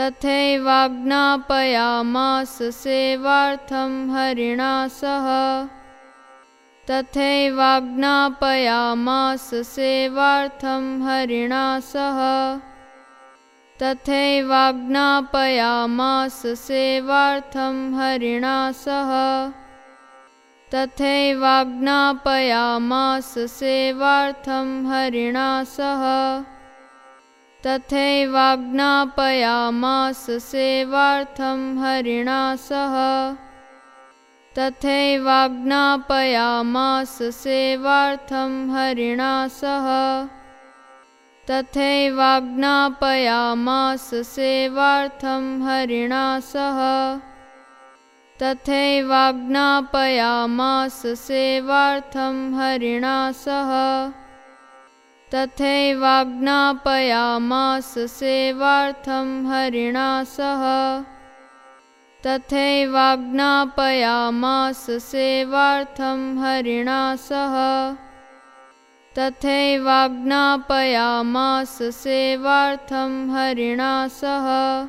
तथैवाज्ञापयामास सेवार्थं हरिणा सह। तथैवाज्ञापयामास सेवार्थं हरिणा सह। तथैवाज्ञापयामास सेवार्थं हरिणा सह। तथैवाज्ञापयामास सेवार्थं हरिणा सह तथैवाज्ञापयामास सेवार्थं हरिणा सह। तथैवाज्ञापयामास सेवार्थं हरिणा सह। तथैवाज्ञापयामास सेवार्थं हरिणा सह। तथैवाज्ञापयामास सेवार्थं हरिणा सह तथैवाज्ञापयामास सेवार्थं हरिणा सह। तथैवाज्ञापयामास सेवार्थं हरिणा सह। तथैवाज्ञापयामास सेवार्थं हरिणा सह।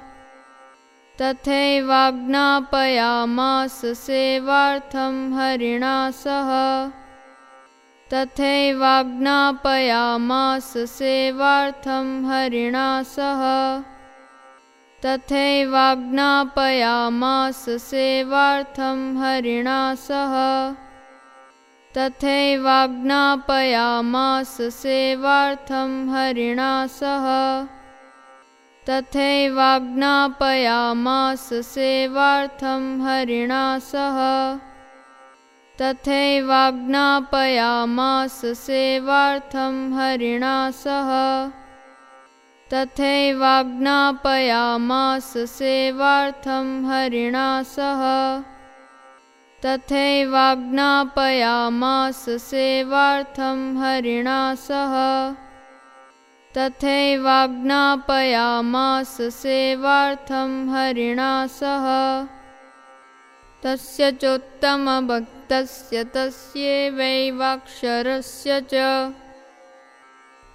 तथैवाज्ञापयामास सेवार्थं हरिणा सह तथैवाज्ञापयामास सेवार्थं हरिणा सह। तथैवाज्ञापयामास सेवार्थं हरिणा सह। तथैवाज्ञापयामास सेवार्थं हरिणा सह। तथैवाज्ञापयामास सेवार्थं हरिणा सह तथैवाज्ञापयामास सेवार्थं हरिणा सह। तथैवाज्ञापयामास सेवार्थं हरिणा सह। तथैवाज्ञापयामास सेवार्थं हरिणा सह। तथैवाज्ञापयामास सेवार्थं हरिणा सह तस्य चोत्तमभक्तस्य तस्यैवैवाक्षरस्य च।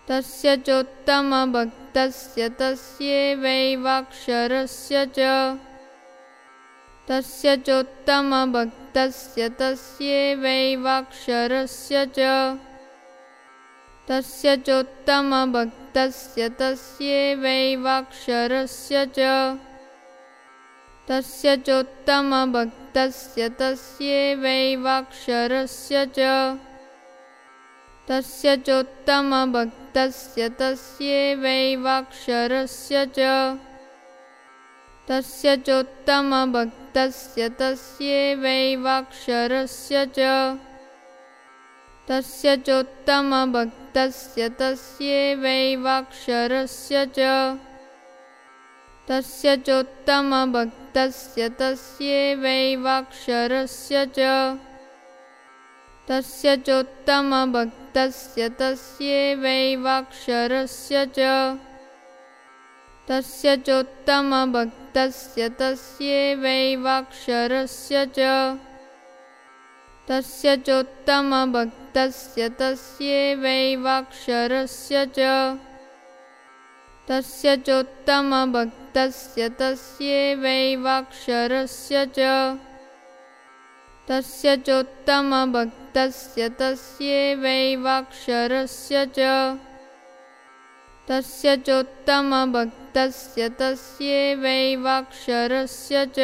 तस्य चोत्तमभक्तस्य तस्यैवैवाक्षरस्य च। तस्य चोत्तमभक्तस्य तस्यैवैवाक्षरस्य च। तस्य चोत्तमभक्तस्य तस्यैवैवाक्षरस्य च तस्य चोत्तमभक्तस्य तस्यैवैवाक्षरस्य च। तस्य चोत्तमभक्तस्य तस्यैवैवाक्षरस्य च। तस्य चोत्तमभक्तस्य तस्यैवैवाक्षरस्य च। तस्य चोत्तमभक्तस्य तस्यैवैवाक्षरस्य च तस्य चोत्तमभक्तस्य तस्यैवैवाक्षरस्य च। तस्य चोत्तमभक्तस्य तस्यैवैवाक्षरस्य च। तस्य चोत्तमभक्तस्य तस्यैवैवाक्षरस्य च। तस्य चोत्तमभक्तस्य तस्यैवैवाक्षरस्य च तस्य चोत्तमभक्तस्य तस्यैवैवाक्षरस्य च। तस्य चोत्तमभक्तस्य तस्यैवैवाक्षरस्य च। तस्य चोत्तमभक्तस्य तस्यैवैवाक्षरस्य च।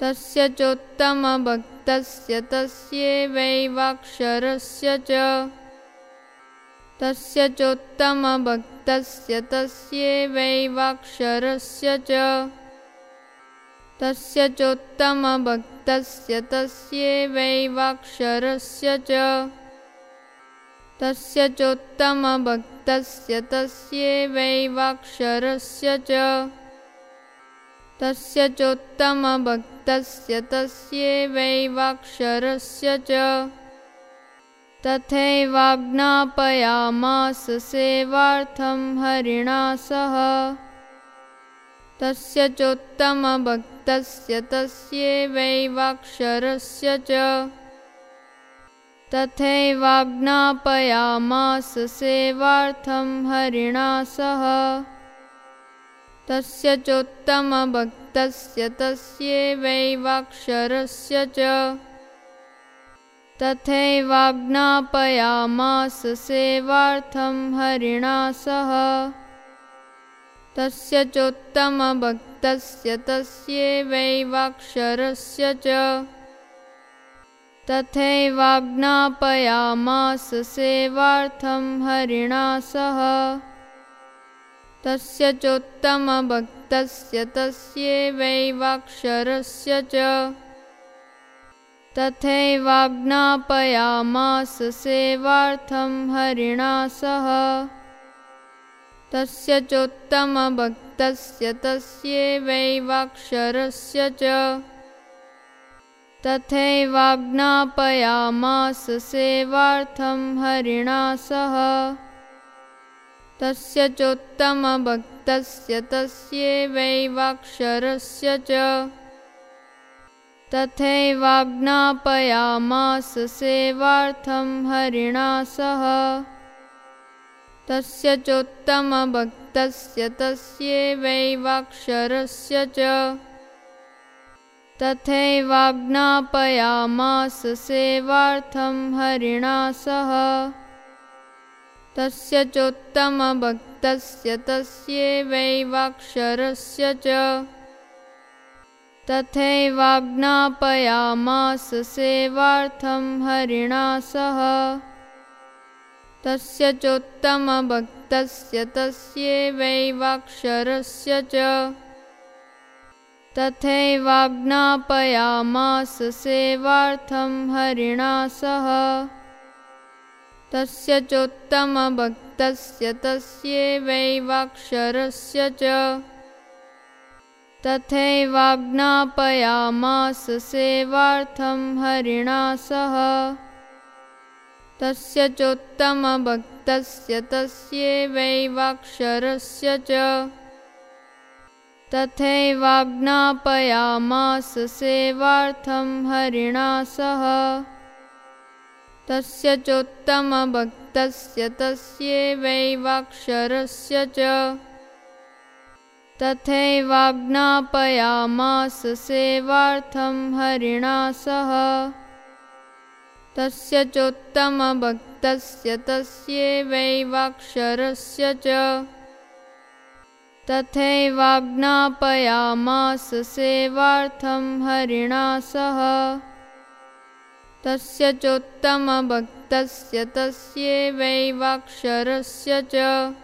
तस्य चोत्तमभक्तस्य तस्यैवैवाक्षरस्य च तस्य चोत्तमभक्तस्य तस्यैवैवाक्षरस्य च। तस्य चोत्तमभक्तस्य तस्यैवैवाक्षरस्य च। तस्य चोत्तमभक्तस्य तस्यैवैवाक्षरस्य च। तस्य चोत्तमभक्तस्य तस्यैवैवाक्षरस्य च तथैवाज्ञापयामास सेवार्थं हरिणा सह। तस्य चोत्तमभक्तस्य तस्यैवैवाक्षरस्य च। तथैवाज्ञापयामास सेवार्थं हरिणा सह। तस्य चोत्तमभक्तस्य तस्यैवैवाक्षरस्य च तथैवाज्ञापयामास सेवार्थं हरिणा सह। तस्य चोत्तमभक्तस्य तस्यैवैवाक्षरस्य च। तथैवाज्ञापयामास सेवार्थं हरिणा सह। तस्य चोत्तमभक्तस्य तस्यैवैवाक्षरस्य च तथैवाज्ञापयामास सेवार्थं हरिणा सह। तस्य चोत्तमभक्तस्य तस्यैवैवाक्षरस्य च। तथैवाज्ञापयामास सेवार्थं हरिणा सह। तस्य चोत्तमभक्तस्य तस्यैवैवाक्षरस्य च तथैवाज्ञापयामास सेवार्थं हरिणा सह। तस्य चोत्तमभक्तस्य तस्यैवैवाक्षरस्य च। तथैवाज्ञापयामास सेवार्थं हरिणा सह। तस्य चोत्तमभक्तस्य तस्यैवैवाक्षरस्य च तथैवाज्ञापयामास सेवार्थं हरिणा सह। तस्य चोत्तमभक्तस्य तस्यैवैवाक्षरस्य च। तथैवाज्ञापयामास सेवार्थं हरिणा सह। तस्य चोत्तमभक्तस्य तस्यैवैवाक्षरस्य च तथैवाज्ञापयामास सेवार्थं हरिणा सह। तस्य चोत्तमभक्तस्य तस्यैवैवाक्षरस्य च। तथैवाज्ञापयामास सेवार्थं हरिणा सह। तस्य चोत्तमभक्तस्य तस्यैवैवाक्षरस्य च तथैवाज्ञापयामास सेवार्थं हरिणा सह। तस्य चोत्तमभक्तस्य तस्यैवैवाक्षरस्य च। तथैवाज्ञापयामास सेवार्थं हरिणा सह। तस्य चोत्तमभक्तस्य तस्यैवैवाक्षरस्य च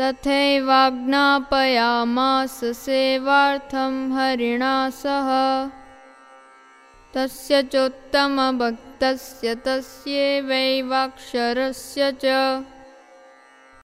तथैवाज्ञापयामास सेवार्थं हरिणा सह। तस्य चोत्तमभक्तस्य तस्यैवैवाक्षरस्य च